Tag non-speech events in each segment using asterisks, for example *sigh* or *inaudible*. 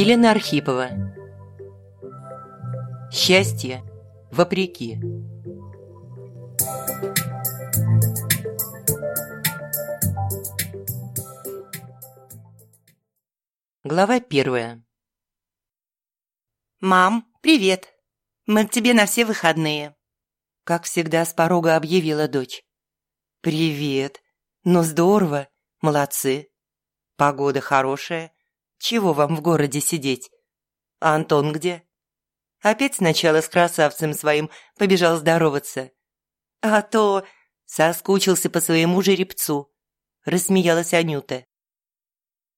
Елена Архипова Счастье вопреки Глава первая «Мам, привет! Мы к тебе на все выходные!» Как всегда с порога объявила дочь. «Привет! Ну здорово! Молодцы! Погода хорошая. Чего вам в городе сидеть? А Антон где?» Опять сначала с красавцем своим побежал здороваться. «А то соскучился по своему жеребцу», – рассмеялась Анюта.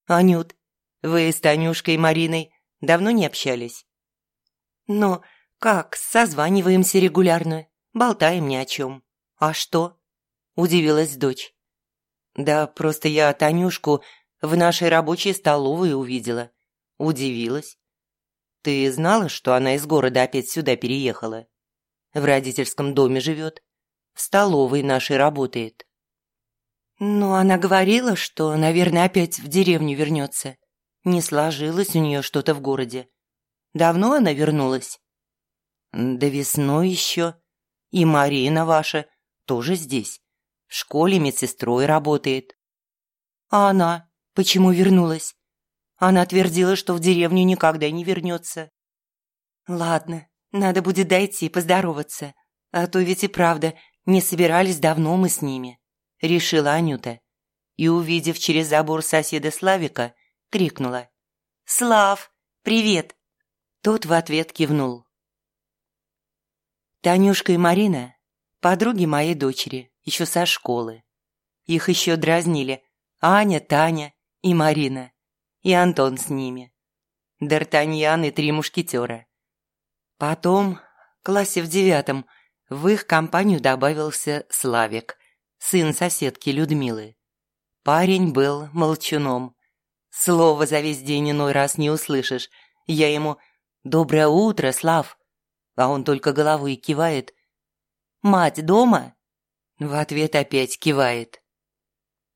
«Анют, вы с Танюшкой и Мариной давно не общались?» «Ну, как, созваниваемся регулярно, болтаем ни о чем. А что?» – удивилась дочь. «Да просто я Танюшку в нашей рабочей столовой увидела. Удивилась. Ты знала, что она из города опять сюда переехала? В родительском доме живет. В столовой нашей работает». «Ну, она говорила, что, наверное, опять в деревню вернется. Не сложилось у нее что-то в городе. Давно она вернулась?» «Да весной еще. И Марина ваша тоже здесь. В школе медсестрой работает». «А она почему вернулась?» Она твердила, что в деревню никогда не вернется. «Ладно, надо будет дойти поздороваться. А то ведь и правда, не собирались давно мы с ними», – решила Анюта. И, увидев через забор соседа Славика, крикнула. «Слав, привет!» Тот в ответ кивнул. Танюшка и Марина – подруги моей дочери, еще со школы. Их еще дразнили Аня, Таня и Марина. И Антон с ними. Д'Артаньян и три мушкетера. Потом, в классе в девятом, в их компанию добавился Славик, сын соседки Людмилы. Парень был молчуном. Слово за весь день иной раз не услышишь. Я ему «Доброе утро, Слав!» А он только головой кивает. «Мать дома?» В ответ опять кивает.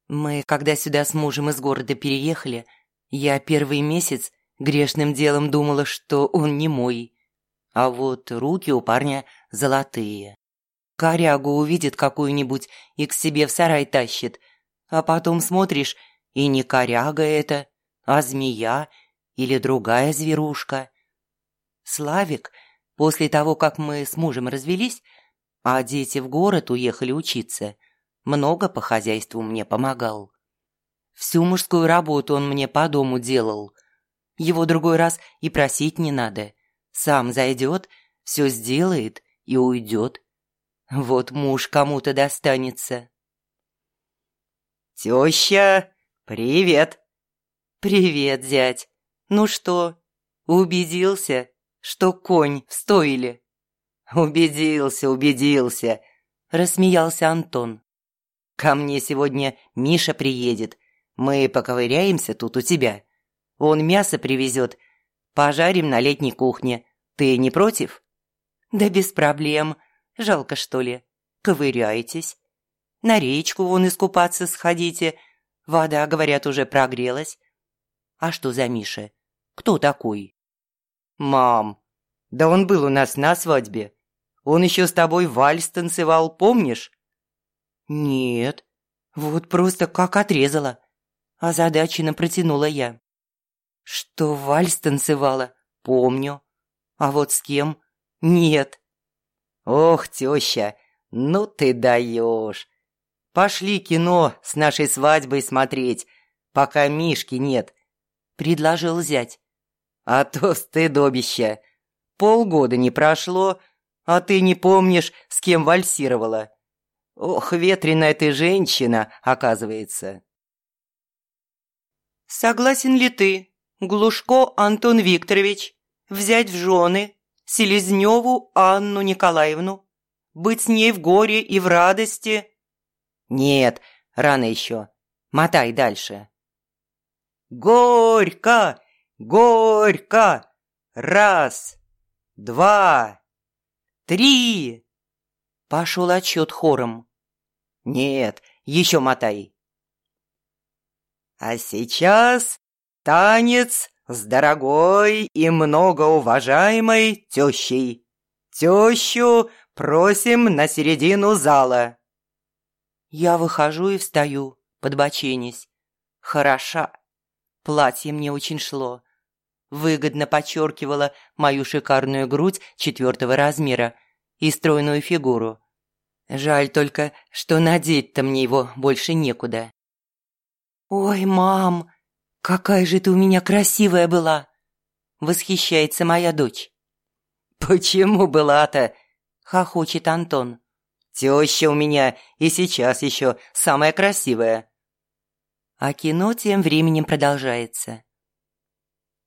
Мы, когда сюда с мужем из города переехали, я первый месяц грешным делом думала, что он не мой. А вот руки у парня золотые. Корягу увидит какую-нибудь и к себе в сарай тащит. А потом смотришь, и не коряга это, а змея или другая зверушка. Славик, после того, как мы с мужем развелись, а дети в город уехали учиться, много по хозяйству мне помогал. Всю мужскую работу он мне по дому делал. Его другой раз и просить не надо. Сам зайдет, все сделает и уйдет. Вот муж кому-то достанется. «Теща, привет!» «Привет, зять. Ну что, убедился?» что конь в стойле. «Убедился, убедился», – рассмеялся Антон. «Ко мне сегодня Миша приедет. Мы поковыряемся тут у тебя. Он мясо привезет. Пожарим на летней кухне. Ты не против?» «Да без проблем. Жалко, что ли. Ковыряйтесь. На речку вон искупаться сходите. Вода, говорят, уже прогрелась. А что за Миша? Кто такой?» «Мам, да он был у нас на свадьбе. Он еще с тобой вальс танцевал, помнишь?» «Нет, вот просто как отрезала». Озадаченно протянула я. «Что вальс танцевала? Помню. А вот с кем? Нет». «Ох, теща, ну ты даешь. Пошли кино с нашей свадьбой смотреть, пока Мишки нет», – предложил зять. А то стыдобище. Полгода не прошло, а ты не помнишь, с кем вальсировала. Ох, ветреная ты женщина, оказывается. Согласен ли ты, Глушко Антон Викторович, взять в жены Селезневу Анну Николаевну, быть с ней в горе и в радости? Нет, рано еще. Мотай дальше. Горько! Горько! Раз, два, три!» Пошел отчет хором. «Нет, еще мотай!» «А сейчас танец с дорогой и многоуважаемой тещей. Тещу просим на середину зала». Я выхожу и встаю, подбоченясь. Хороша. Платье мне очень шло. Выгодно подчеркивало мою шикарную грудь четвертого размера и стройную фигуру. Жаль только, что надеть-то мне его больше некуда. «Ой, мам, какая же ты у меня красивая была!» Восхищается моя дочь. «Почему была-то?» – хохочет Антон. «Теща у меня и сейчас еще самая красивая». А кино тем временем продолжается.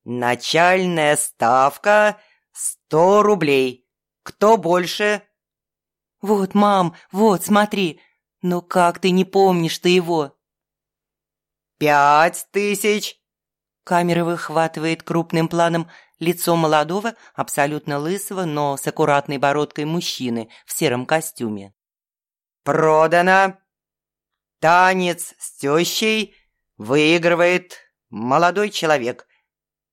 «Начальная ставка – сто рублей. Кто больше?» «Вот, мам, вот, смотри. Ну как ты не помнишь-то его?» «Пять тысяч!» Камера выхватывает крупным планом лицо молодого, абсолютно лысого, но с аккуратной бородкой мужчины в сером костюме. «Продано! Танец с тещей выигрывает молодой человек.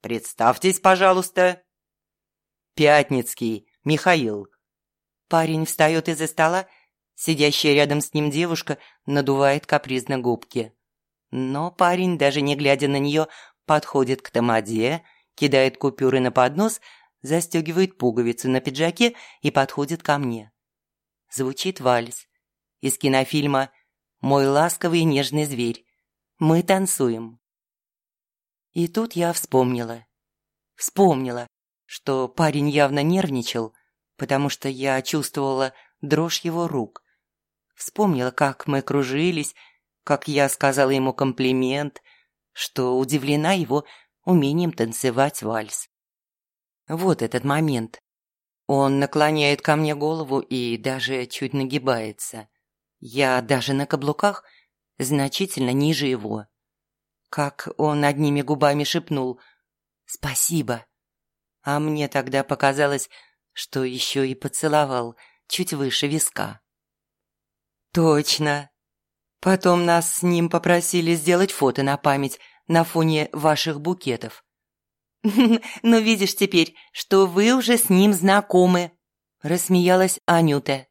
Представьтесь, пожалуйста». «Пятницкий, Михаил». Парень встает из-за стола, сидящая рядом с ним девушка надувает капризно губки. Но парень, даже не глядя на нее, подходит к тамаде, кидает купюры на поднос, застегивает пуговицу на пиджаке и подходит ко мне. Звучит вальс. Из кинофильма «Мой ласковый и нежный зверь». Мы танцуем. И тут я вспомнила. Вспомнила, что парень явно нервничал, потому что я чувствовала дрожь его рук. Вспомнила, как мы кружились, как я сказала ему комплимент, что удивлена его умением танцевать вальс. Вот этот момент. Он наклоняет ко мне голову и даже чуть нагибается. Я даже на каблуках значительно ниже его. Как он одними губами шепнул «Спасибо». А мне тогда показалось, что еще и поцеловал чуть выше виска. «Точно!» Потом нас с ним попросили сделать фото на память на фоне ваших букетов. *laughs* «Ну, видишь теперь, что вы уже с ним знакомы», – рассмеялась Анюта.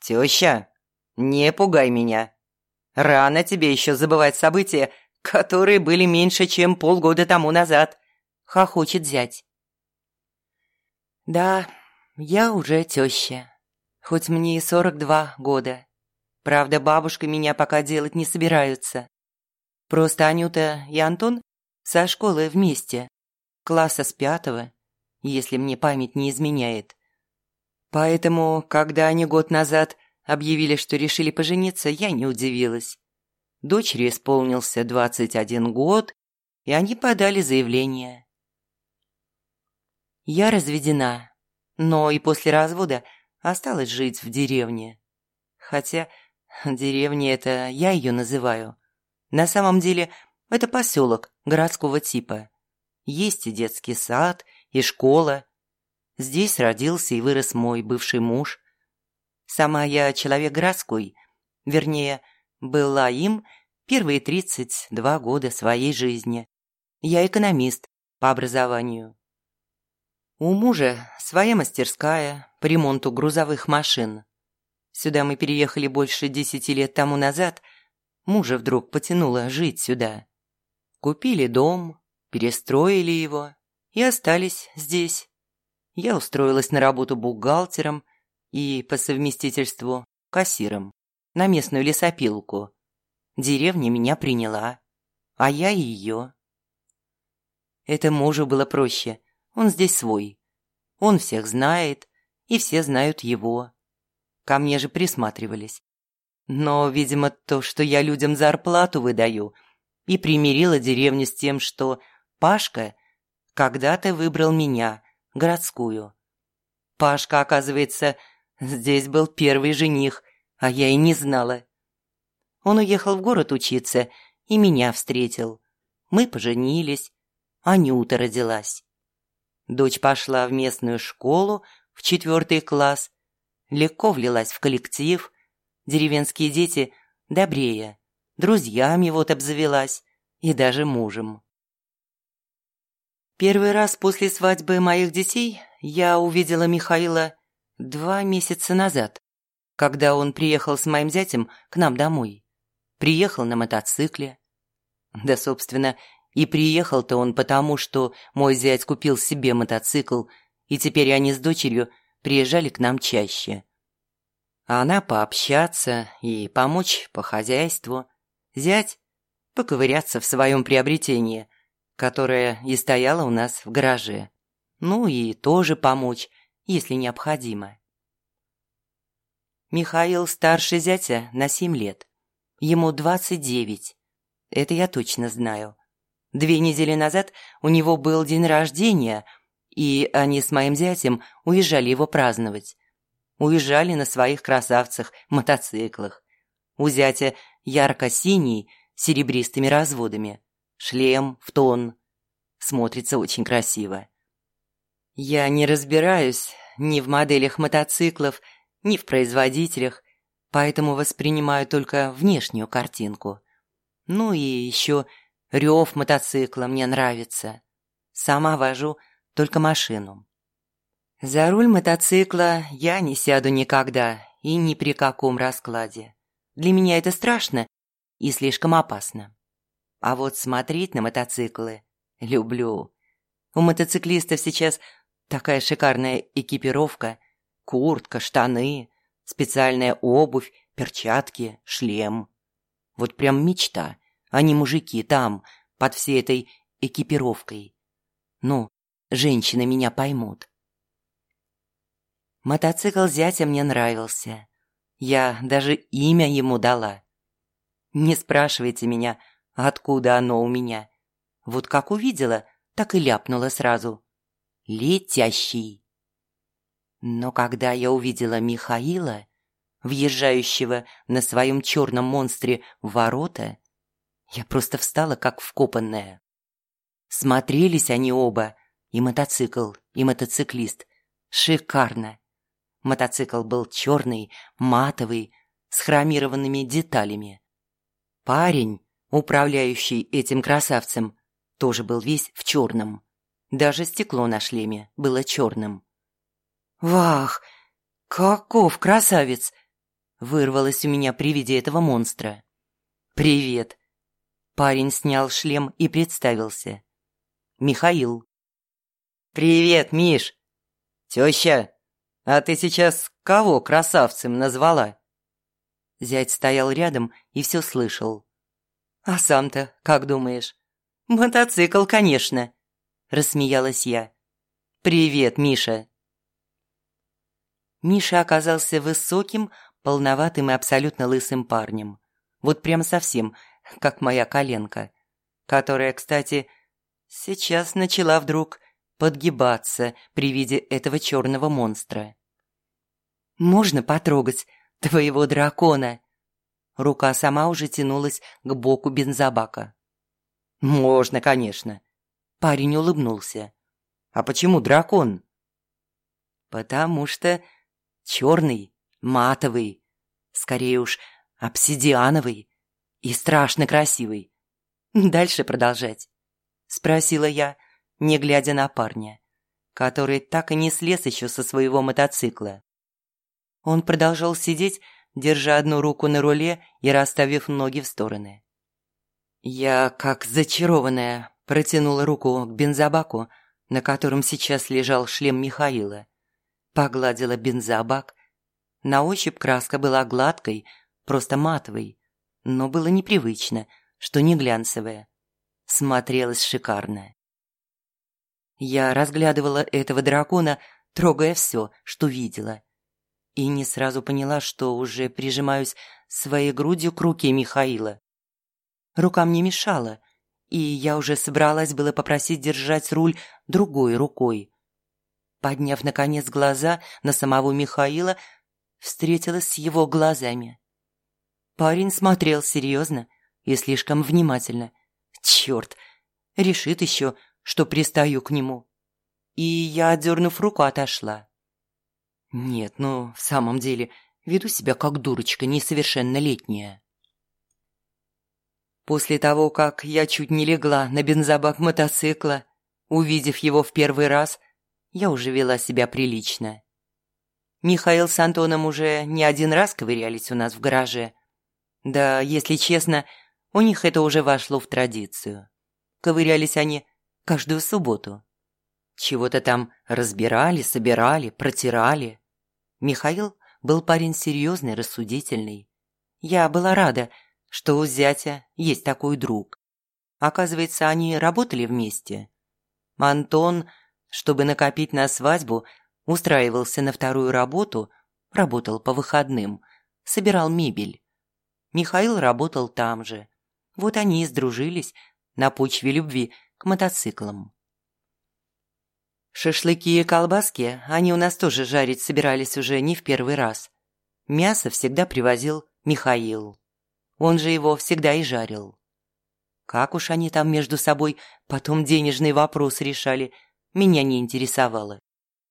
«Теща, не пугай меня. Рано тебе еще забывать события, которые были меньше, чем полгода тому назад», – хохочет зять. «Да, я уже теща, хоть мне и сорок два года». Правда, бабушка меня пока делать не собираются. Просто Анюта и Антон со школы вместе, класса с пятого, если мне память не изменяет. Поэтому, когда они год назад объявили, что решили пожениться, я не удивилась. Дочери исполнился 21 год, и они подали заявление. Я разведена, но и после развода осталась жить в деревне. Хотя Деревня это я ее называю. На самом деле это поселок городского типа. Есть и детский сад, и школа. Здесь родился и вырос мой бывший муж. Сама я человек городской, вернее, была им первые 32 года своей жизни. Я экономист по образованию. У мужа своя мастерская по ремонту грузовых машин. Сюда мы переехали больше десяти лет тому назад. Мужа вдруг потянуло жить сюда. Купили дом, перестроили его и остались здесь. Я устроилась на работу бухгалтером и по совместительству кассиром на местную лесопилку. Деревня меня приняла, а я ее. Это мужу было проще, он здесь свой. Он всех знает, и все знают его. Ко мне же присматривались. Но, видимо, то, что я людям зарплату выдаю, и примирила деревню с тем, что Пашка когда-то выбрал меня, городскую. Пашка, оказывается, здесь был первый жених, а я и не знала. Он уехал в город учиться и меня встретил. Мы поженились, Анюта родилась. Дочь пошла в местную школу в четвертый класс, легко влилась в коллектив. Деревенские дети добрее, друзьями вот обзавелась и даже мужем. Первый раз после свадьбы моих детей я увидела Михаила два месяца назад, когда он приехал с моим зятем к нам домой. Приехал на мотоцикле. Да, собственно, и приехал-то он потому, что мой зять купил себе мотоцикл, и теперь они с дочерью приезжали к нам чаще. А она пообщаться и помочь по хозяйству. Зять поковыряться в своем приобретении – которая и стояла у нас в гараже. Ну и тоже помочь, если необходимо. Михаил старше зятя на семь лет. Ему двадцать девять. Это я точно знаю. Две недели назад у него был день рождения, и они с моим зятем уезжали его праздновать. Уезжали на своих красавцах-мотоциклах. У зятя ярко-синий, серебристыми разводами шлем в тон. Смотрится очень красиво. Я не разбираюсь ни в моделях мотоциклов, ни в производителях, поэтому воспринимаю только внешнюю картинку. Ну и еще рев мотоцикла мне нравится. Сама вожу только машину. За руль мотоцикла я не сяду никогда и ни при каком раскладе. Для меня это страшно и слишком опасно. А вот смотреть на мотоциклы люблю. У мотоциклистов сейчас такая шикарная экипировка. Куртка, штаны, специальная обувь, перчатки, шлем. Вот прям мечта. Они мужики там, под всей этой экипировкой. Ну, женщины меня поймут. Мотоцикл зятя мне нравился. Я даже имя ему дала. Не спрашивайте меня, Откуда оно у меня? Вот как увидела, так и ляпнула сразу. Летящий. Но когда я увидела Михаила, въезжающего на своем черном монстре в ворота, я просто встала как вкопанная. Смотрелись они оба, и мотоцикл, и мотоциклист. Шикарно. Мотоцикл был черный, матовый, с хромированными деталями. Парень управляющий этим красавцем, тоже был весь в черном. Даже стекло на шлеме было черным. «Вах, каков красавец!» вырвалось у меня при виде этого монстра. «Привет!» Парень снял шлем и представился. «Михаил». «Привет, Миш!» «Теща, а ты сейчас кого красавцем назвала?» Зять стоял рядом и все слышал. «А сам-то как думаешь?» «Мотоцикл, конечно», – рассмеялась я. «Привет, Миша». Миша оказался высоким, полноватым и абсолютно лысым парнем. Вот прям совсем, как моя коленка, которая, кстати, сейчас начала вдруг подгибаться при виде этого черного монстра. «Можно потрогать твоего дракона?» Рука сама уже тянулась к боку бензобака. «Можно, конечно». Парень улыбнулся. «А почему дракон?» «Потому что черный, матовый, скорее уж обсидиановый и страшно красивый. Дальше продолжать?» Спросила я, не глядя на парня, который так и не слез еще со своего мотоцикла. Он продолжал сидеть, держа одну руку на руле и расставив ноги в стороны. Я, как зачарованная, протянула руку к бензобаку, на котором сейчас лежал шлем Михаила. Погладила бензобак. На ощупь краска была гладкой, просто матовой, но было непривычно, что не глянцевая. Смотрелась шикарно. Я разглядывала этого дракона, трогая все, что видела – и не сразу поняла, что уже прижимаюсь своей грудью к руке Михаила. Рука мне мешала, и я уже собралась было попросить держать руль другой рукой. Подняв, наконец, глаза на самого Михаила, встретилась с его глазами. Парень смотрел серьезно и слишком внимательно. Черт, решит еще, что пристаю к нему. И я, отдернув руку, отошла. Нет, ну, в самом деле, веду себя как дурочка несовершеннолетняя. После того, как я чуть не легла на бензобак мотоцикла, Увидев его в первый раз, я уже вела себя прилично. Михаил с Антоном уже не один раз ковырялись у нас в гараже. Да, если честно, у них это уже вошло в традицию. Ковырялись они каждую субботу. Чего-то там разбирали, собирали, протирали. Михаил был парень серьезный, рассудительный. Я была рада, что у зятя есть такой друг. Оказывается, они работали вместе. Антон, чтобы накопить на свадьбу, устраивался на вторую работу, работал по выходным, собирал мебель. Михаил работал там же. Вот они и сдружились на почве любви к мотоциклам. Шашлыки и колбаски они у нас тоже жарить собирались уже не в первый раз. Мясо всегда привозил Михаил. Он же его всегда и жарил. Как уж они там между собой потом денежный вопрос решали, меня не интересовало.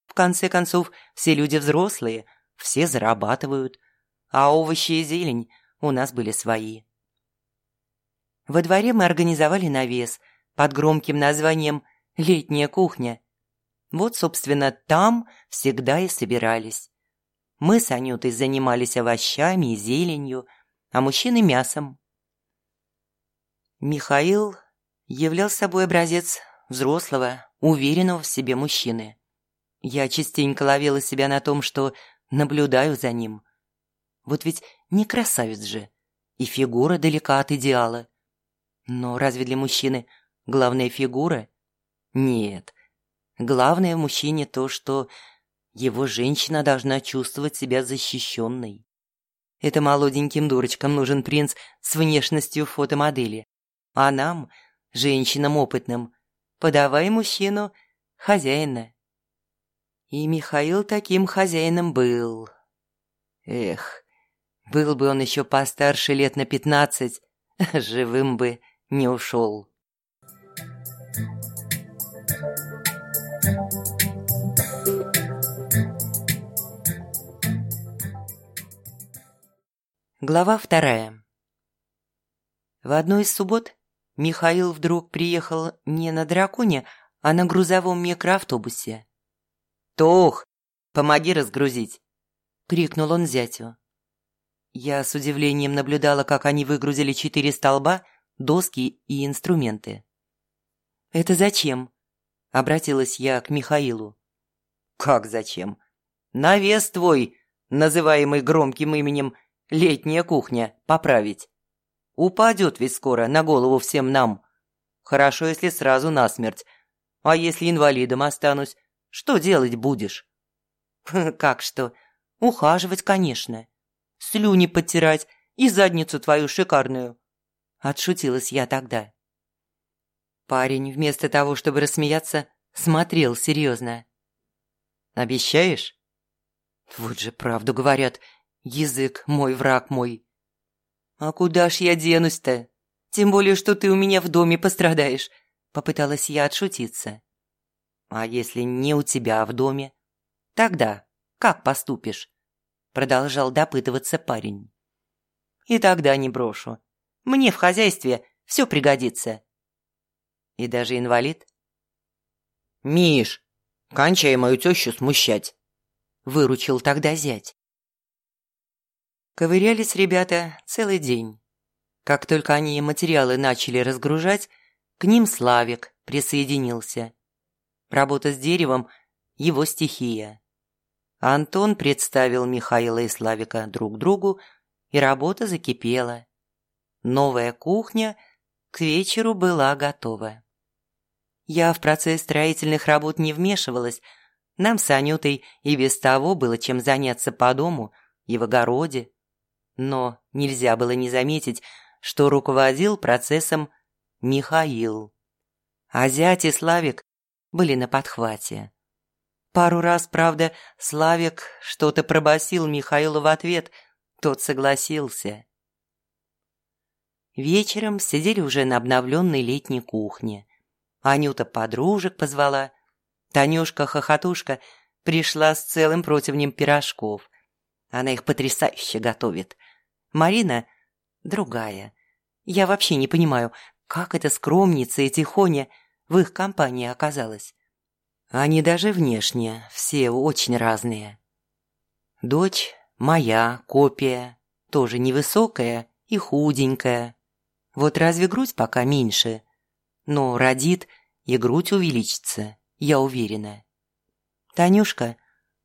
В конце концов, все люди взрослые, все зарабатывают, а овощи и зелень у нас были свои. Во дворе мы организовали навес под громким названием «Летняя кухня». Вот, собственно, там всегда и собирались. Мы с Анютой занимались овощами и зеленью, а мужчины – мясом. Михаил являл собой образец взрослого, уверенного в себе мужчины. Я частенько ловила себя на том, что наблюдаю за ним. Вот ведь не красавец же, и фигура далека от идеала. Но разве для мужчины главная фигура? Нет. Главное в мужчине то, что его женщина должна чувствовать себя защищенной. Это молоденьким дурочкам нужен принц с внешностью фотомодели. А нам, женщинам опытным, подавай мужчину хозяина. И Михаил таким хозяином был. Эх, был бы он еще постарше лет на пятнадцать, *laughs* живым бы не ушел. Глава вторая. В одну из суббот Михаил вдруг приехал не на драконе, а на грузовом микроавтобусе. «Тох, помоги разгрузить!» — крикнул он зятю. Я с удивлением наблюдала, как они выгрузили четыре столба — доски и инструменты. «Это зачем?» – обратилась я к Михаилу. «Как зачем? Навес твой, называемый громким именем «Летняя кухня», поправить. Упадет ведь скоро на голову всем нам. Хорошо, если сразу насмерть. А если инвалидом останусь, что делать будешь?» *laughs* «Как что? Ухаживать, конечно. Слюни подтирать и задницу твою шикарную. Отшутилась я тогда. Парень, вместо того, чтобы рассмеяться, смотрел серьезно. «Обещаешь?» «Вот же правду говорят. Язык мой, враг мой». «А куда ж я денусь-то? Тем более, что ты у меня в доме пострадаешь», — попыталась я отшутиться. «А если не у тебя в доме? Тогда как поступишь?» Продолжал допытываться парень. «И тогда не брошу. Мне в хозяйстве все пригодится. И даже инвалид. «Миш, кончай мою тещу смущать», – выручил тогда зять. Ковырялись ребята целый день. Как только они материалы начали разгружать, к ним Славик присоединился. Работа с деревом – его стихия. Антон представил Михаила и Славика друг другу, и работа закипела. Новая кухня к вечеру была готова. Я в процесс строительных работ не вмешивалась. Нам с Анютой и без того было чем заняться по дому и в огороде. Но нельзя было не заметить, что руководил процессом Михаил. А зять и Славик были на подхвате. Пару раз, правда, Славик что-то пробасил Михаилу в ответ, тот согласился. Вечером сидели уже на обновленной летней кухне. Анюта подружек позвала. Танюшка-хохотушка пришла с целым противнем пирожков. Она их потрясающе готовит. Марина – другая. Я вообще не понимаю, как эта скромница и тихоня в их компании оказалась. Они даже внешне все очень разные. Дочь моя, копия, тоже невысокая и худенькая. Вот разве грудь пока меньше? Но родит, и грудь увеличится, я уверена. Танюшка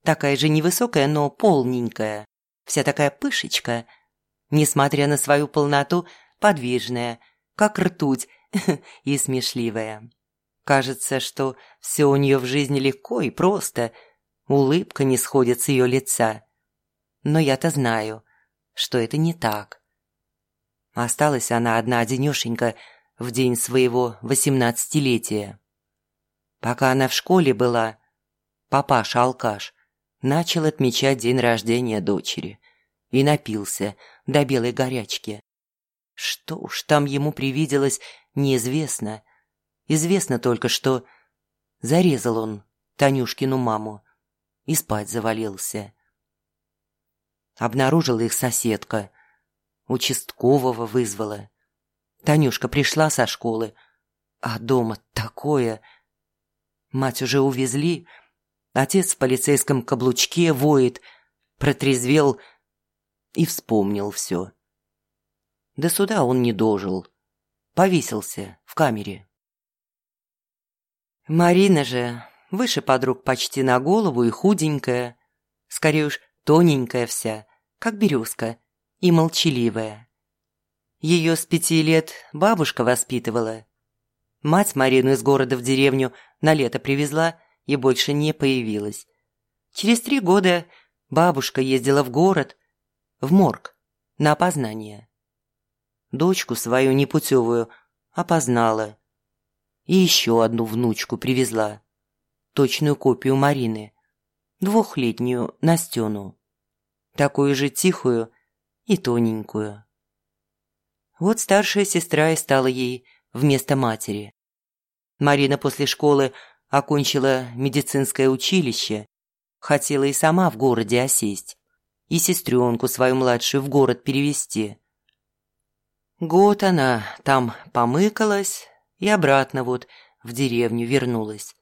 такая же невысокая, но полненькая, вся такая пышечка, несмотря на свою полноту, подвижная, как ртуть *laughs* и смешливая. Кажется, что все у нее в жизни легко и просто, улыбка не сходит с ее лица. Но я-то знаю, что это не так. Осталась она одна-одинешенька в день своего восемнадцатилетия. Пока она в школе была, папаша-алкаш начал отмечать день рождения дочери и напился до белой горячки. Что уж там ему привиделось, неизвестно. Известно только, что зарезал он Танюшкину маму и спать завалился. Обнаружила их соседка. Участкового вызвала. Танюшка пришла со школы, а дома такое... Мать уже увезли, отец в полицейском каблучке воет, протрезвел и вспомнил все. До суда он не дожил, повесился в камере. Марина же выше подруг почти на голову и худенькая, скорее уж тоненькая вся, как березка, и молчаливая. Ее с пяти лет бабушка воспитывала. Мать Марину из города в деревню на лето привезла и больше не появилась. Через три года бабушка ездила в город, в морг, на опознание. Дочку свою непутевую опознала – и еще одну внучку привезла. Точную копию Марины. Двухлетнюю Настену. Такую же тихую и тоненькую. Вот старшая сестра и стала ей вместо матери. Марина после школы окончила медицинское училище, хотела и сама в городе осесть, и сестренку свою младшую в город перевести. Год она там помыкалась, и обратно вот в деревню вернулась.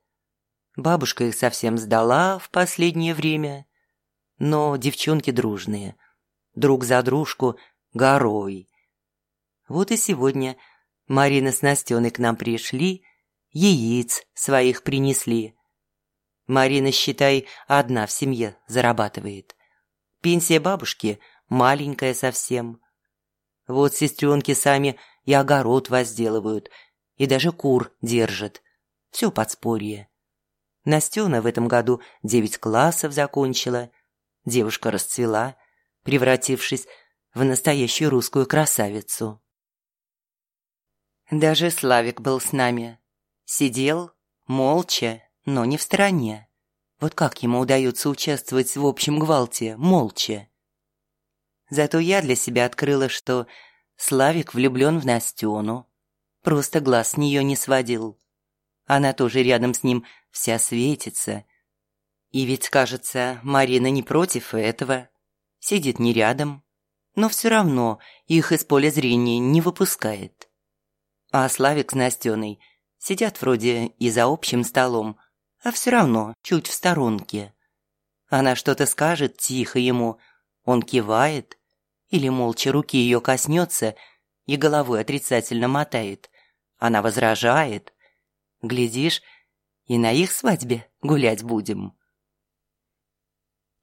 Бабушка их совсем сдала в последнее время, но девчонки дружные, друг за дружку горой. Вот и сегодня Марина с Настеной к нам пришли, яиц своих принесли. Марина, считай, одна в семье зарабатывает. Пенсия бабушки маленькая совсем. Вот сестренки сами и огород возделывают – и даже кур держит. Все подспорье. Настена в этом году девять классов закончила. Девушка расцвела, превратившись в настоящую русскую красавицу. Даже Славик был с нами. Сидел, молча, но не в стороне. Вот как ему удается участвовать в общем гвалте, молча. Зато я для себя открыла, что Славик влюблен в Настену, Просто глаз с нее не сводил. Она тоже рядом с ним вся светится. И ведь, кажется, Марина не против этого. Сидит не рядом, но все равно их из поля зрения не выпускает. А Славик с Настеной сидят вроде и за общим столом, а все равно чуть в сторонке. Она что-то скажет тихо ему, он кивает, или молча руки ее коснется и головой отрицательно мотает. Она возражает. Глядишь, и на их свадьбе гулять будем.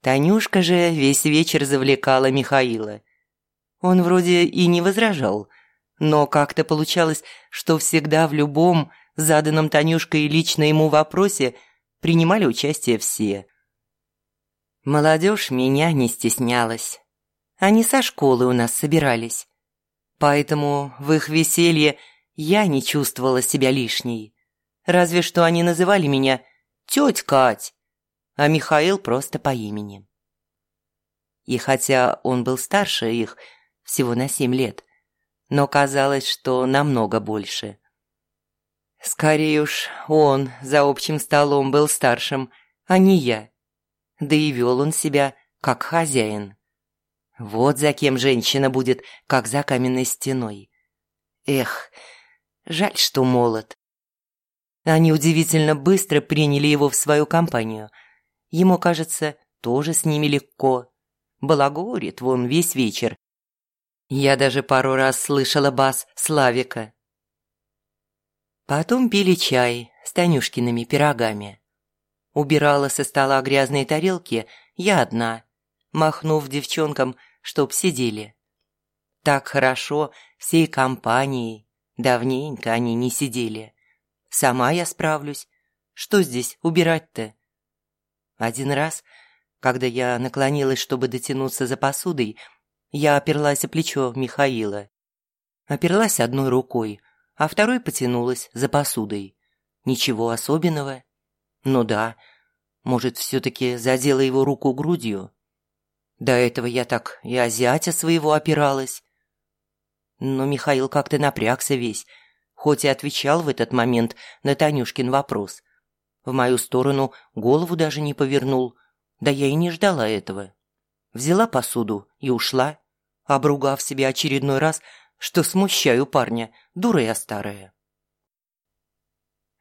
Танюшка же весь вечер завлекала Михаила. Он вроде и не возражал, но как-то получалось, что всегда в любом заданном Танюшкой лично ему вопросе принимали участие все. Молодежь меня не стеснялась. Они со школы у нас собирались. Поэтому в их веселье я не чувствовала себя лишней. Разве что они называли меня «тетя Кать», а Михаил просто по имени. И хотя он был старше их всего на семь лет, но казалось, что намного больше. Скорее уж он за общим столом был старшим, а не я. Да и вел он себя как хозяин. Вот за кем женщина будет, как за каменной стеной. Эх, Жаль, что молод. Они удивительно быстро приняли его в свою компанию. Ему, кажется, тоже с ними легко. Балагурит вон весь вечер. Я даже пару раз слышала бас Славика. Потом пили чай с Танюшкиными пирогами. Убирала со стола грязные тарелки я одна, махнув девчонкам, чтоб сидели. Так хорошо всей компанией. Давненько они не сидели. Сама я справлюсь. Что здесь убирать-то? Один раз, когда я наклонилась, чтобы дотянуться за посудой, я оперлась о плечо Михаила. Оперлась одной рукой, а второй потянулась за посудой. Ничего особенного. Ну да, может, все-таки задела его руку грудью. До этого я так и о зятя своего опиралась. Но Михаил как-то напрягся весь, хоть и отвечал в этот момент на Танюшкин вопрос. В мою сторону голову даже не повернул, да я и не ждала этого. Взяла посуду и ушла, обругав себя очередной раз, что смущаю парня, дура я старая.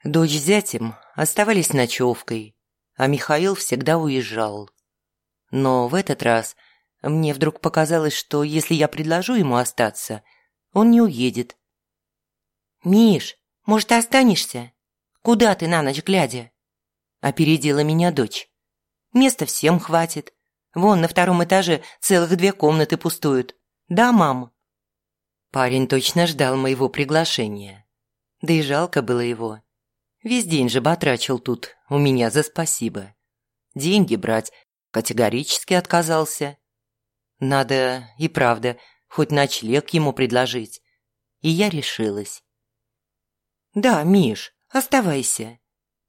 Дочь с зятем оставались ночевкой, а Михаил всегда уезжал. Но в этот раз мне вдруг показалось, что если я предложу ему остаться, он не уедет, «Миш, может, останешься? Куда ты на ночь глядя?» Опередила меня дочь. «Места всем хватит. Вон на втором этаже целых две комнаты пустуют. Да, мам?» Парень точно ждал моего приглашения. Да и жалко было его. Весь день же батрачил тут у меня за спасибо. Деньги брать категорически отказался. Надо и правда хоть ночлег ему предложить. И я решилась. «Да, Миш, оставайся.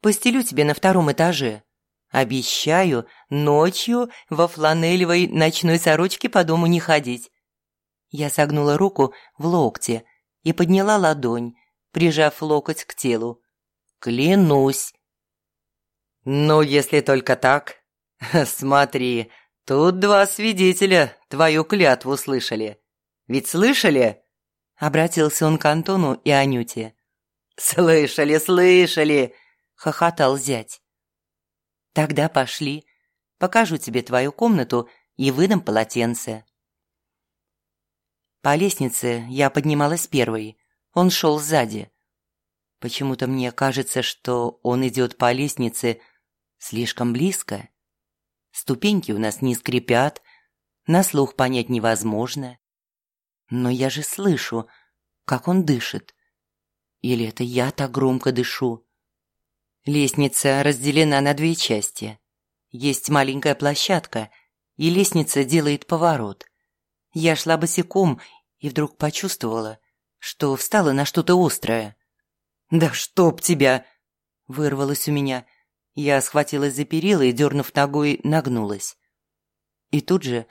Постелю тебе на втором этаже. Обещаю, ночью во фланелевой ночной сорочке по дому не ходить». Я согнула руку в локте и подняла ладонь, прижав локоть к телу. «Клянусь!» «Ну, если только так. *laughs* Смотри, тут два свидетеля твою клятву слышали. Ведь слышали?» Обратился он к Антону и Анюте. «Слышали, слышали!» – хохотал зять. «Тогда пошли. Покажу тебе твою комнату и выдам полотенце». По лестнице я поднималась первой. Он шел сзади. Почему-то мне кажется, что он идет по лестнице слишком близко. Ступеньки у нас не скрипят, на слух понять невозможно. Но я же слышу, как он дышит. Или это я так громко дышу? Лестница разделена на две части. Есть маленькая площадка, и лестница делает поворот. Я шла босиком и вдруг почувствовала, что встала на что-то острое. «Да чтоб тебя!» – вырвалось у меня. Я схватилась за перила и, дернув ногой, нагнулась. И тут же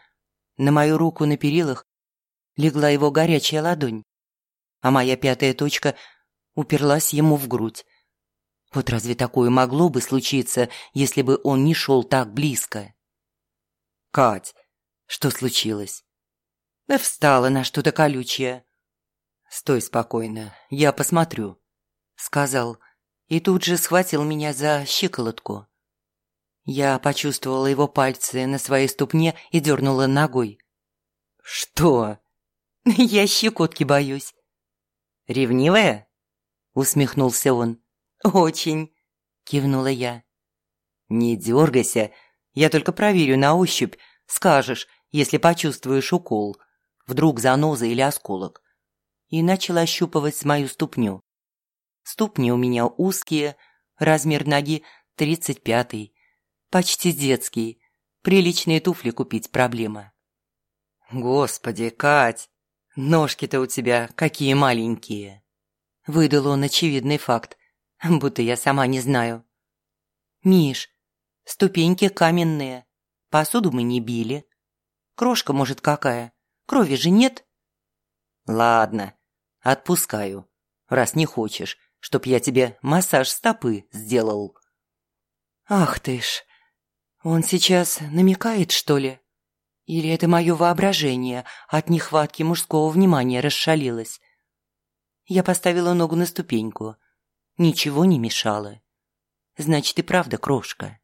на мою руку на перилах легла его горячая ладонь, а моя пятая точка уперлась ему в грудь. Вот разве такое могло бы случиться, если бы он не шел так близко? «Кать, что случилось?» Встала на что-то колючее. «Стой спокойно, я посмотрю», — сказал, и тут же схватил меня за щиколотку. Я почувствовала его пальцы на своей ступне и дернула ногой. «Что?» *laughs* «Я щекотки боюсь». «Ревнивая?» усмехнулся он. «Очень», – кивнула я. «Не дергайся, я только проверю на ощупь, скажешь, если почувствуешь укол, вдруг заноза или осколок». И начал ощупывать мою ступню. Ступни у меня узкие, размер ноги тридцать пятый, почти детский, приличные туфли купить проблема. «Господи, Кать, ножки-то у тебя какие маленькие!» Выдал он очевидный факт, будто я сама не знаю. «Миш, ступеньки каменные, посуду мы не били. Крошка, может, какая, крови же нет?» «Ладно, отпускаю, раз не хочешь, чтоб я тебе массаж стопы сделал». «Ах ты ж, он сейчас намекает, что ли? Или это мое воображение от нехватки мужского внимания расшалилось?» Я поставила ногу на ступеньку. ничего не мешало. Значит, и правда крошка.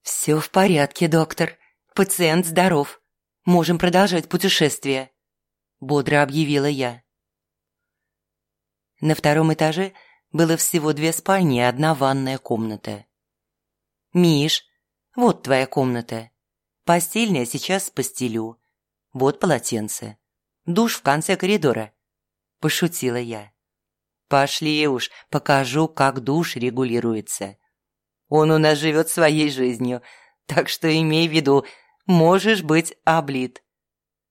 «Все в порядке, доктор. Пациент здоров. Можем продолжать путешествие», – бодро объявила я. На втором этаже было всего две спальни и одна ванная комната. «Миш, вот твоя комната. Постельная сейчас постелю. Вот полотенце. Душ в конце коридора», – пошутила я. «Пошли уж, покажу, как душ регулируется. Он у нас живет своей жизнью, так что имей в виду, можешь быть облит.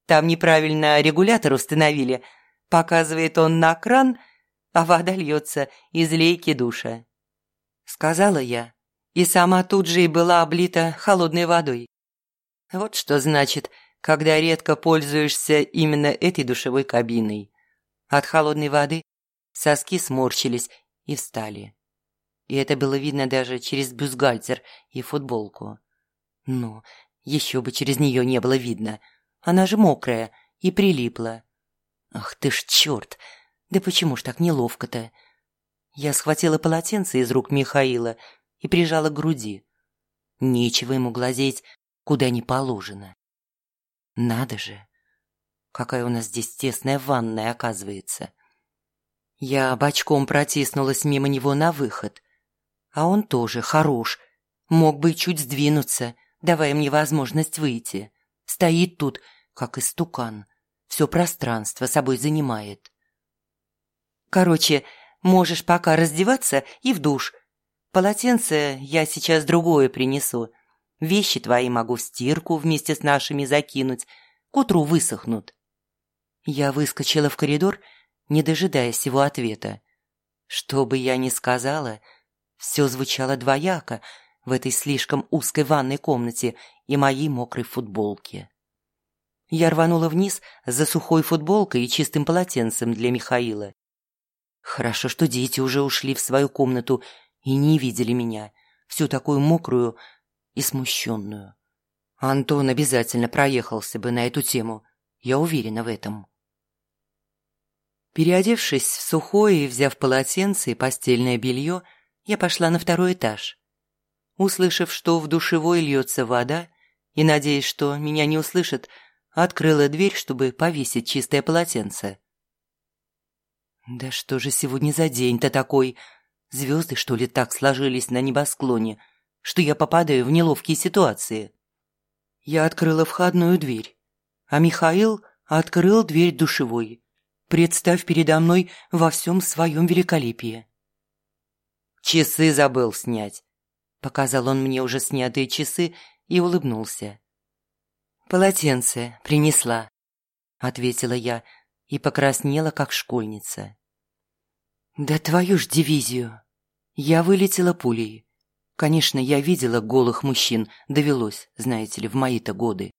Там неправильно регулятор установили. Показывает он на кран, а вода льется из лейки душа. Сказала я, и сама тут же и была облита холодной водой. Вот что значит, когда редко пользуешься именно этой душевой кабиной. От холодной воды соски сморщились и встали. И это было видно даже через бюстгальтер и футболку. Ну, еще бы через нее не было видно. Она же мокрая и прилипла. Ах ты ж черт! Да почему ж так неловко-то? Я схватила полотенце из рук Михаила и прижала к груди. Нечего ему глазеть, куда не положено. Надо же! Какая у нас здесь тесная ванная, оказывается. Я бочком протиснулась мимо него на выход. А он тоже хорош. Мог бы чуть сдвинуться, давая мне возможность выйти. Стоит тут, как истукан. Все пространство собой занимает. Короче, можешь пока раздеваться и в душ. Полотенце я сейчас другое принесу. Вещи твои могу в стирку вместе с нашими закинуть. К утру высохнут. Я выскочила в коридор, не дожидаясь его ответа. Что бы я ни сказала, все звучало двояко — в этой слишком узкой ванной комнате и моей мокрой футболке. Я рванула вниз за сухой футболкой и чистым полотенцем для Михаила. Хорошо, что дети уже ушли в свою комнату и не видели меня, всю такую мокрую и смущенную. Антон обязательно проехался бы на эту тему, я уверена в этом. Переодевшись в сухое и взяв полотенце и постельное белье, я пошла на второй этаж. Услышав, что в душевой льется вода, и надеясь, что меня не услышат, открыла дверь, чтобы повесить чистое полотенце. Да что же сегодня за день-то такой? Звезды, что ли, так сложились на небосклоне, что я попадаю в неловкие ситуации? Я открыла входную дверь, а Михаил открыл дверь душевой. Представь передо мной во всем своем великолепии. Часы забыл снять. Показал он мне уже снятые часы и улыбнулся. «Полотенце принесла», — ответила я и покраснела, как школьница. «Да твою ж дивизию!» Я вылетела пулей. Конечно, я видела голых мужчин, довелось, знаете ли, в мои-то годы.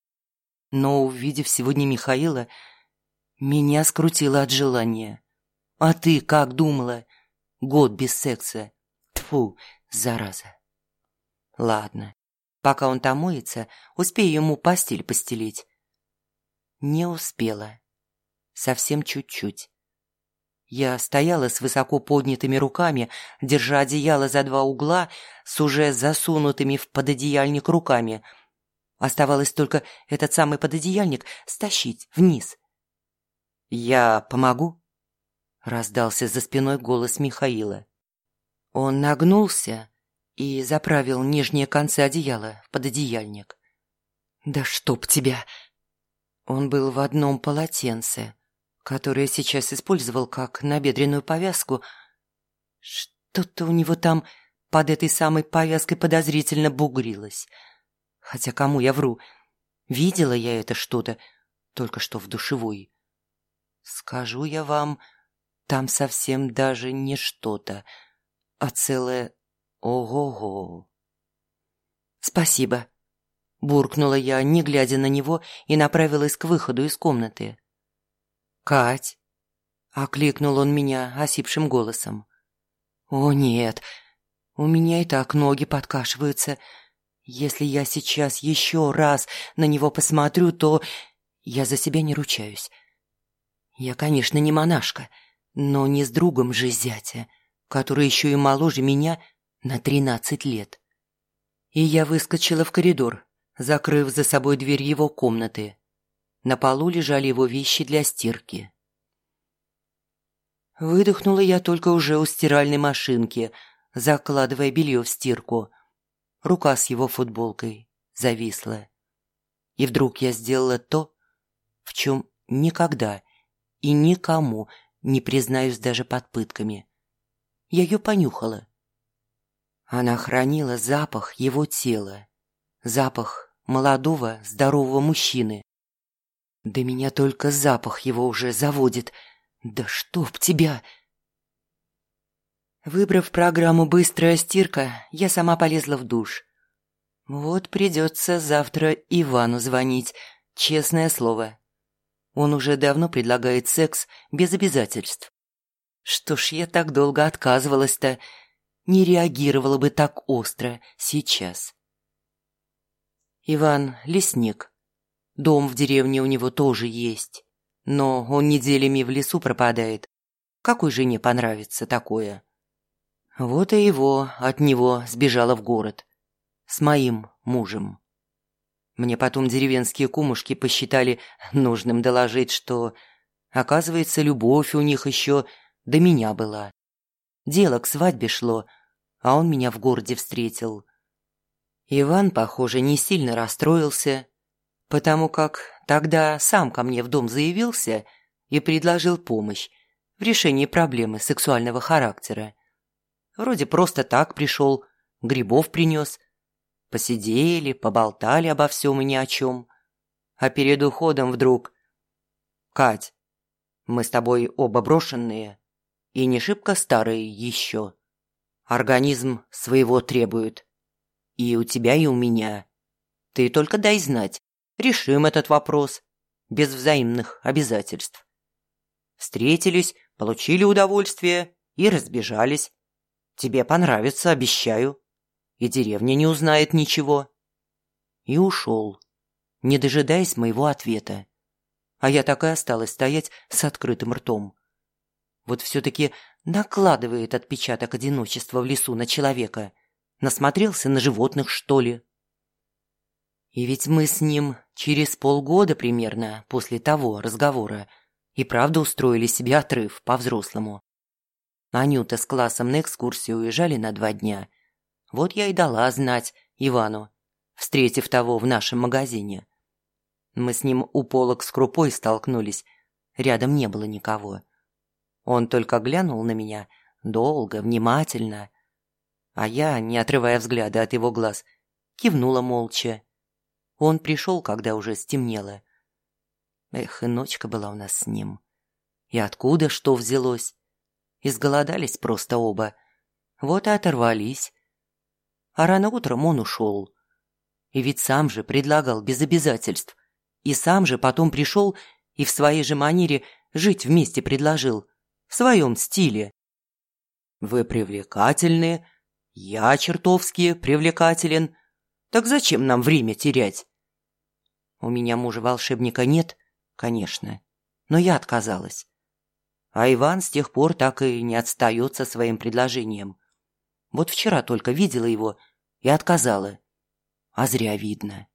Но, увидев сегодня Михаила, меня скрутило от желания. А ты как думала? Год без секса. Тфу, зараза. Ладно, пока он там моется, успею ему постель постелить. Не успела. Совсем чуть-чуть. Я стояла с высоко поднятыми руками, держа одеяло за два угла, с уже засунутыми в пододеяльник руками. Оставалось только этот самый пододеяльник стащить вниз. «Я помогу?» — раздался за спиной голос Михаила. Он нагнулся, и заправил нижние концы одеяла в пододеяльник. «Да чтоб тебя!» Он был в одном полотенце, которое сейчас использовал как набедренную повязку. Что-то у него там под этой самой повязкой подозрительно бугрилось. Хотя кому я вру? Видела я это что-то только что в душевой. Скажу я вам, там совсем даже не что-то, а целое Ого-го. Спасибо. Буркнула я, не глядя на него, и направилась к выходу из комнаты. «Кать!» — окликнул он меня осипшим голосом. «О, нет! У меня и так ноги подкашиваются. Если я сейчас еще раз на него посмотрю, то я за себя не ручаюсь. Я, конечно, не монашка, но не с другом же зятя. который еще и моложе меня на тринадцать лет. И я выскочила в коридор, закрыв за собой дверь его комнаты. На полу лежали его вещи для стирки. Выдохнула я только уже у стиральной машинки, закладывая белье в стирку. Рука с его футболкой зависла. И вдруг я сделала то, в чем никогда и никому не признаюсь даже под пытками. Я ее понюхала. Она хранила запах его тела, запах молодого, здорового мужчины. Да меня только запах его уже заводит. Да чтоб тебя! Выбрав программу «Быстрая стирка», я сама полезла в душ. Вот придется завтра Ивану звонить, честное слово. Он уже давно предлагает секс без обязательств. Что ж я так долго отказывалась-то, не реагировала бы так остро сейчас. Иван – лесник. Дом в деревне у него тоже есть. Но он неделями в лесу пропадает. Какой жене понравится такое? Вот и его от него сбежала в город. С моим мужем. Мне потом деревенские кумушки посчитали нужным доложить, что, оказывается, любовь у них еще до меня была. Дело к свадьбе шло, а он меня в городе встретил. Иван, похоже, не сильно расстроился, потому как тогда сам ко мне в дом заявился и предложил помощь в решении проблемы сексуального характера. Вроде просто так пришел, грибов принес – Посидели, поболтали обо всем и ни о чем. А перед уходом вдруг... «Кать, мы с тобой оба брошенные и не шибко старые еще. Организм своего требует. И у тебя, и у меня. Ты только дай знать. Решим этот вопрос. Без взаимных обязательств. Встретились, получили удовольствие и разбежались. Тебе понравится, обещаю и деревня не узнает ничего. И ушел, не дожидаясь моего ответа. А я так и осталась стоять с открытым ртом. Вот все-таки накладывает отпечаток одиночества в лесу на человека. Насмотрелся на животных, что ли? И ведь мы с ним через полгода примерно после того разговора и правда устроили себе отрыв по-взрослому. Анюта с классом на экскурсию уезжали на два дня – вот я и дала знать Ивану, встретив того в нашем магазине. Мы с ним у полок с крупой столкнулись, рядом не было никого. Он только глянул на меня долго, внимательно, а я, не отрывая взгляда от его глаз, кивнула молча. Он пришел, когда уже стемнело. Эх, и ночка была у нас с ним. И откуда что взялось? Изголодались просто оба. Вот и оторвались а рано утром он ушел. И ведь сам же предлагал без обязательств. И сам же потом пришел и в своей же манере жить вместе предложил. В своем стиле. Вы привлекательны, я чертовски привлекателен. Так зачем нам время терять? У меня мужа-волшебника нет, конечно, но я отказалась. А Иван с тех пор так и не отстает со своим предложением. Вот вчера только видела его и отказала. А зря видно.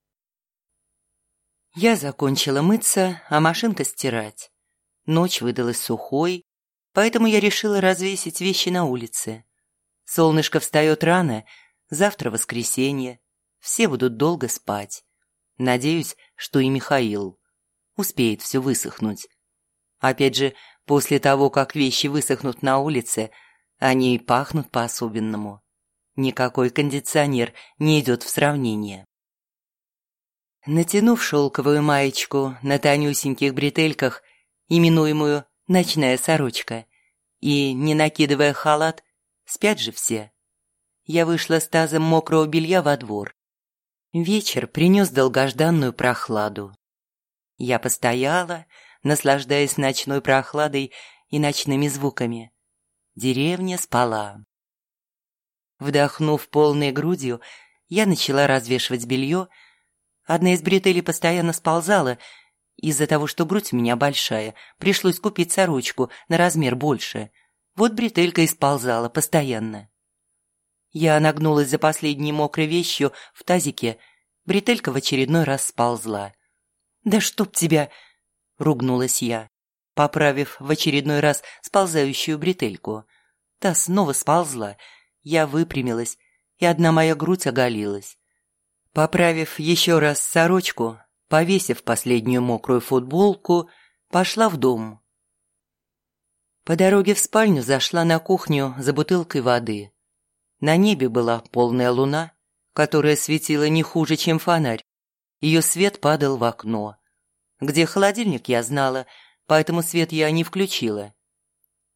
Я закончила мыться, а машинка стирать. Ночь выдалась сухой, поэтому я решила развесить вещи на улице. Солнышко встает рано, завтра воскресенье. Все будут долго спать. Надеюсь, что и Михаил успеет все высохнуть. Опять же, после того, как вещи высохнут на улице – они и пахнут по-особенному. Никакой кондиционер не идет в сравнение. Натянув шелковую маечку на тонюсеньких бретельках, именуемую «ночная сорочка», и, не накидывая халат, спят же все. Я вышла с тазом мокрого белья во двор. Вечер принес долгожданную прохладу. Я постояла, наслаждаясь ночной прохладой и ночными звуками. Деревня спала. Вдохнув полной грудью, я начала развешивать белье. Одна из бретелей постоянно сползала. Из-за того, что грудь у меня большая, пришлось купить сорочку на размер больше. Вот бретелька и сползала постоянно. Я нагнулась за последней мокрой вещью в тазике. Бретелька в очередной раз сползла. «Да чтоб тебя!» — ругнулась я, поправив в очередной раз сползающую бретельку. Та снова сползла. Я выпрямилась, и одна моя грудь оголилась. Поправив еще раз сорочку, повесив последнюю мокрую футболку, пошла в дом. По дороге в спальню зашла на кухню за бутылкой воды. На небе была полная луна, которая светила не хуже, чем фонарь. Ее свет падал в окно. Где холодильник, я знала, поэтому свет я не включила.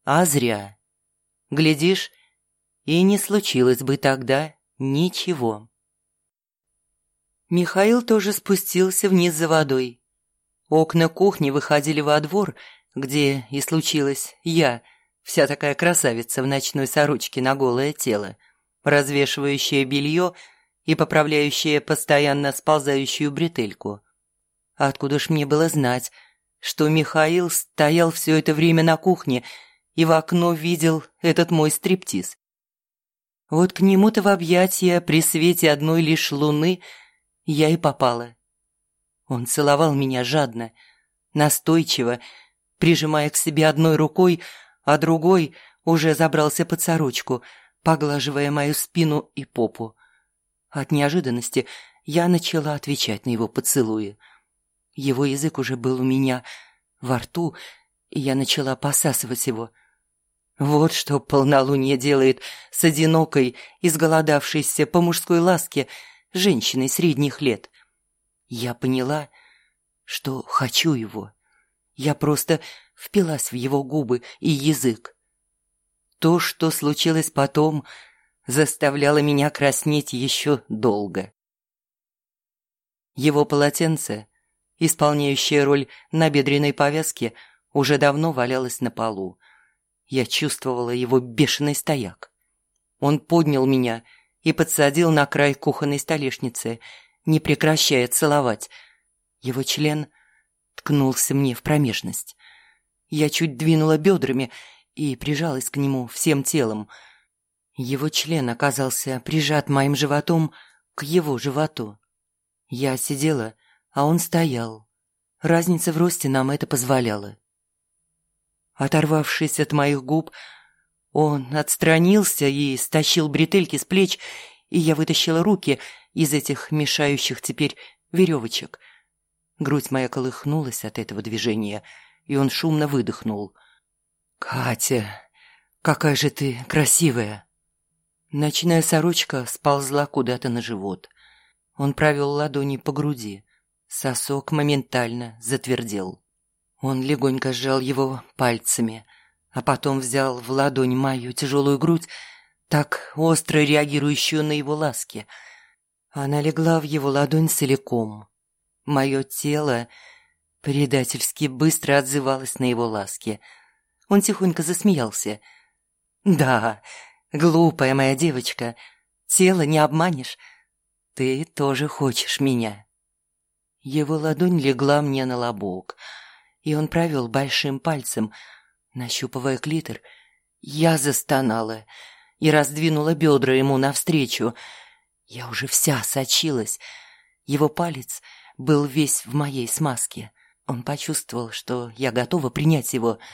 А зря. Глядишь, и не случилось бы тогда ничего. Михаил тоже спустился вниз за водой. Окна кухни выходили во двор, где и случилось я, вся такая красавица в ночной сорочке на голое тело развешивающая белье и поправляющая постоянно сползающую бретельку. Откуда ж мне было знать, что Михаил стоял все это время на кухне и в окно видел этот мой стриптиз? Вот к нему-то в объятия при свете одной лишь луны я и попала. Он целовал меня жадно, настойчиво, прижимая к себе одной рукой, а другой уже забрался под сорочку – поглаживая мою спину и попу. От неожиданности я начала отвечать на его поцелуи. Его язык уже был у меня во рту, и я начала посасывать его. Вот что полнолуние делает с одинокой, изголодавшейся по мужской ласке женщиной средних лет. Я поняла, что хочу его. Я просто впилась в его губы и язык. То, что случилось потом, заставляло меня краснеть еще долго. Его полотенце, исполняющее роль набедренной повязки, уже давно валялось на полу. Я чувствовала его бешеный стояк. Он поднял меня и подсадил на край кухонной столешницы, не прекращая целовать. Его член ткнулся мне в промежность. Я чуть двинула бедрами и прижалась к нему всем телом. Его член оказался прижат моим животом к его животу. Я сидела, а он стоял. Разница в росте нам это позволяла. Оторвавшись от моих губ, он отстранился и стащил бретельки с плеч, и я вытащила руки из этих мешающих теперь веревочек. Грудь моя колыхнулась от этого движения, и он шумно выдохнул. «Катя, какая же ты красивая!» Ночная сорочка сползла куда-то на живот. Он провел ладони по груди. Сосок моментально затвердел. Он легонько сжал его пальцами, а потом взял в ладонь мою тяжелую грудь, так остро реагирующую на его ласки. Она легла в его ладонь целиком. Мое тело предательски быстро отзывалось на его ласки — он тихонько засмеялся. «Да, глупая моя девочка, тело не обманешь. Ты тоже хочешь меня». Его ладонь легла мне на лобок, и он провел большим пальцем, нащупывая клитор. Я застонала и раздвинула бедра ему навстречу. Я уже вся сочилась. Его палец был весь в моей смазке. Он почувствовал, что я готова принять его, —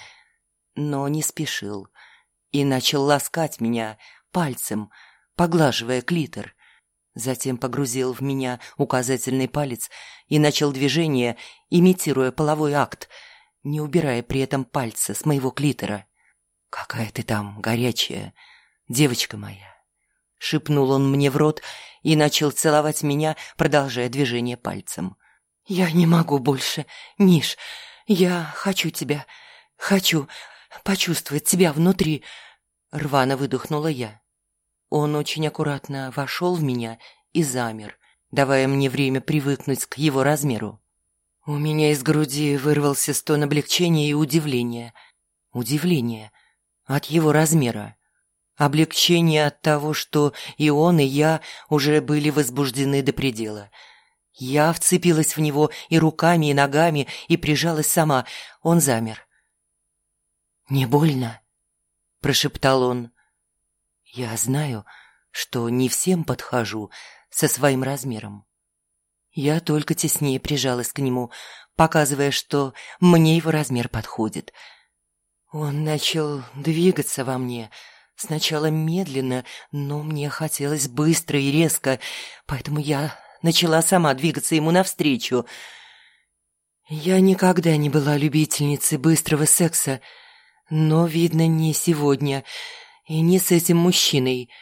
но не спешил и начал ласкать меня пальцем, поглаживая клитор. Затем погрузил в меня указательный палец и начал движение, имитируя половой акт, не убирая при этом пальца с моего клитора. «Какая ты там горячая, девочка моя!» Шепнул он мне в рот и начал целовать меня, продолжая движение пальцем. «Я не могу больше, Ниш. Я хочу тебя. Хочу почувствовать себя внутри», — рвано выдохнула я. Он очень аккуратно вошел в меня и замер, давая мне время привыкнуть к его размеру. У меня из груди вырвался стон облегчения и удивления. Удивление от его размера. Облегчение от того, что и он, и я уже были возбуждены до предела. Я вцепилась в него и руками, и ногами, и прижалась сама. Он замер. «Не больно?» – прошептал он. «Я знаю, что не всем подхожу со своим размером. Я только теснее прижалась к нему, показывая, что мне его размер подходит. Он начал двигаться во мне, сначала медленно, но мне хотелось быстро и резко, поэтому я начала сама двигаться ему навстречу. Я никогда не была любительницей быстрого секса, но, видно, не сегодня и не с этим мужчиной –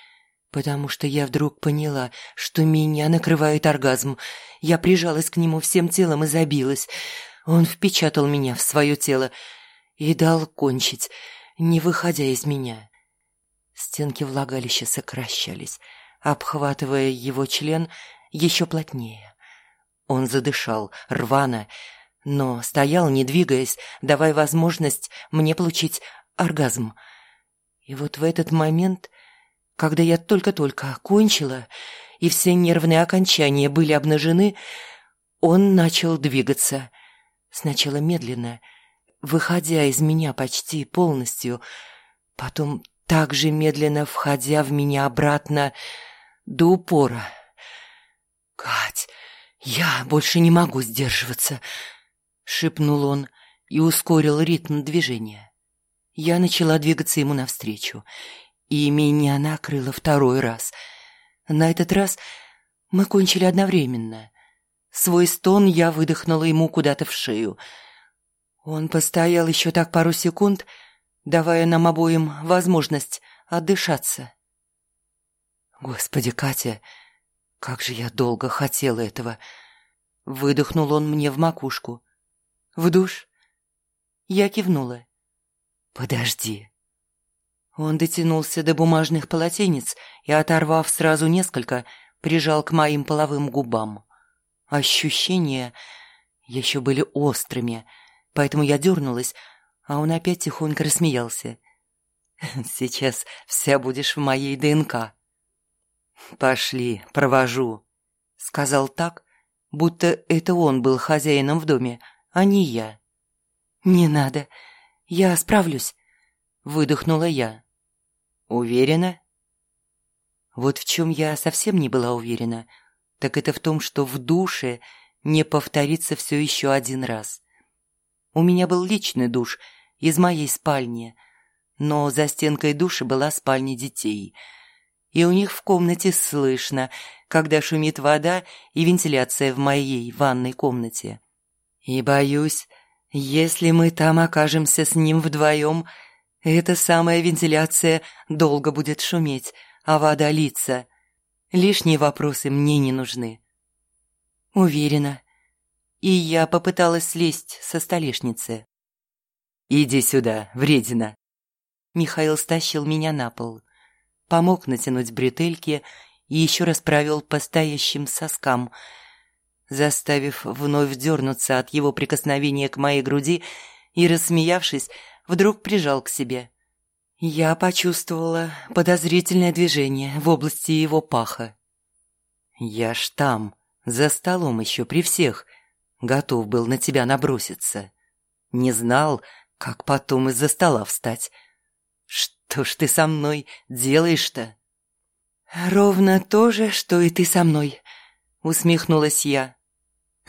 потому что я вдруг поняла, что меня накрывает оргазм. Я прижалась к нему всем телом и забилась. Он впечатал меня в свое тело и дал кончить, не выходя из меня. Стенки влагалища сокращались, обхватывая его член еще плотнее. Он задышал рвано, но стоял, не двигаясь, давая возможность мне получить оргазм. И вот в этот момент когда я только-только окончила, и все нервные окончания были обнажены, он начал двигаться. Сначала медленно, выходя из меня почти полностью, потом также медленно входя в меня обратно до упора. «Кать, я больше не могу сдерживаться», — шепнул он и ускорил ритм движения. Я начала двигаться ему навстречу, и меня накрыло второй раз. На этот раз мы кончили одновременно. Свой стон я выдохнула ему куда-то в шею. Он постоял еще так пару секунд, давая нам обоим возможность отдышаться. Господи, Катя, как же я долго хотела этого. Выдохнул он мне в макушку. В душ? Я кивнула. Подожди. Он дотянулся до бумажных полотенец и, оторвав сразу несколько, прижал к моим половым губам. Ощущения еще были острыми, поэтому я дернулась, а он опять тихонько рассмеялся. *laughs* «Сейчас вся будешь в моей ДНК». «Пошли, провожу», — сказал так, будто это он был хозяином в доме, а не я. «Не надо, я справлюсь», — выдохнула я. Уверена? Вот в чем я совсем не была уверена, так это в том, что в душе не повторится все еще один раз. У меня был личный душ из моей спальни, но за стенкой души была спальня детей. И у них в комнате слышно, когда шумит вода и вентиляция в моей ванной комнате. И боюсь, если мы там окажемся с ним вдвоем – эта самая вентиляция долго будет шуметь, а вода литься. Лишние вопросы мне не нужны. Уверена. И я попыталась слезть со столешницы. «Иди сюда, вредина!» Михаил стащил меня на пол, помог натянуть бретельки и еще раз провел по стоящим соскам, заставив вновь дернуться от его прикосновения к моей груди и, рассмеявшись, вдруг прижал к себе. Я почувствовала подозрительное движение в области его паха. «Я ж там, за столом еще при всех, готов был на тебя наброситься. Не знал, как потом из-за стола встать. Что ж ты со мной делаешь-то?» «Ровно то же, что и ты со мной», — усмехнулась я.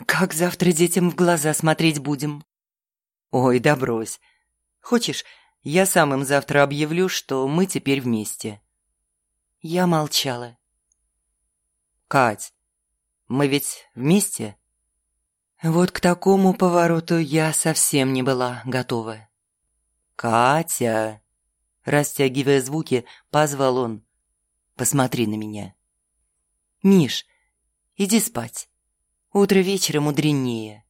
«Как завтра детям в глаза смотреть будем?» «Ой, да брось. Хочешь, я сам им завтра объявлю, что мы теперь вместе». Я молчала. «Кать, мы ведь вместе?» Вот к такому повороту я совсем не была готова. «Катя!» Растягивая звуки, позвал он. «Посмотри на меня». «Миш, иди спать. Утро вечера мудренее».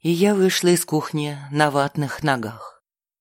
И я вышла из кухни на ватных ногах.